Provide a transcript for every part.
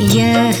यह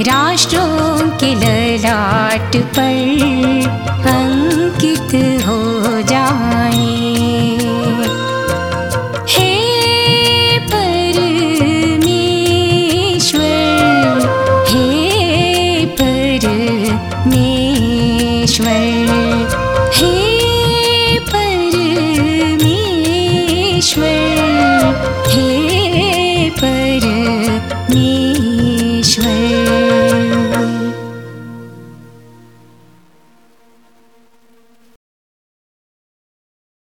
राष्ट्रों के ललाट पर अंकित हो जाए। हे परमेश्वर हे परमेश्वर